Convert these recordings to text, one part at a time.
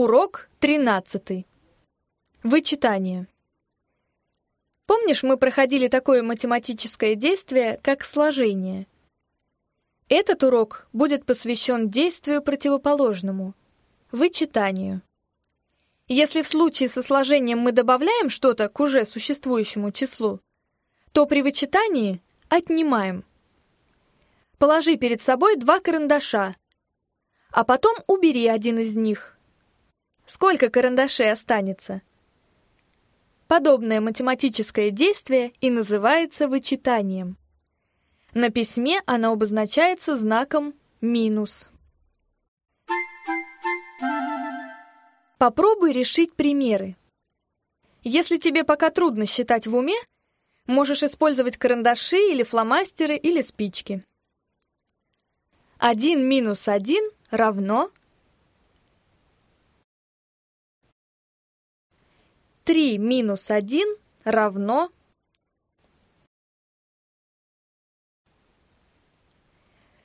Урок 13. Вычитание. Помнишь, мы проходили такое математическое действие, как сложение? Этот урок будет посвящен действию противоположному — вычитанию. Если в случае со сложением мы добавляем что-то к уже существующему числу, то при вычитании отнимаем. Положи перед собой два карандаша, а потом убери один из них — Сколько карандашей останется? Подобное математическое действие и называется вычитанием. На письме оно обозначается знаком минус. Попробуй решить примеры. Если тебе пока трудно считать в уме, можешь использовать карандаши или фломастеры или спички. 1 минус 1 равно 3 минус 1 равно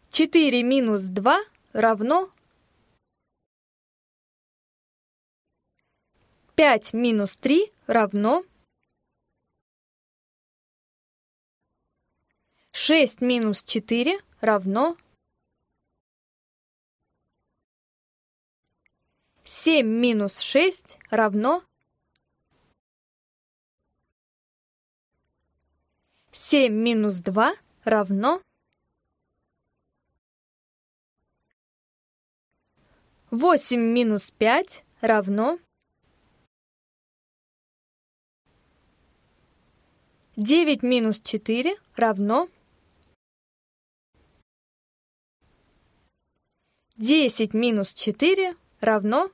Четыре минус два равно Пять минус три равно Шесть минус четыре равно Семь минус шесть равно 7 минус 2 равно Восемь минус пять равно Девять минус четыре равно Десять минус четыре равно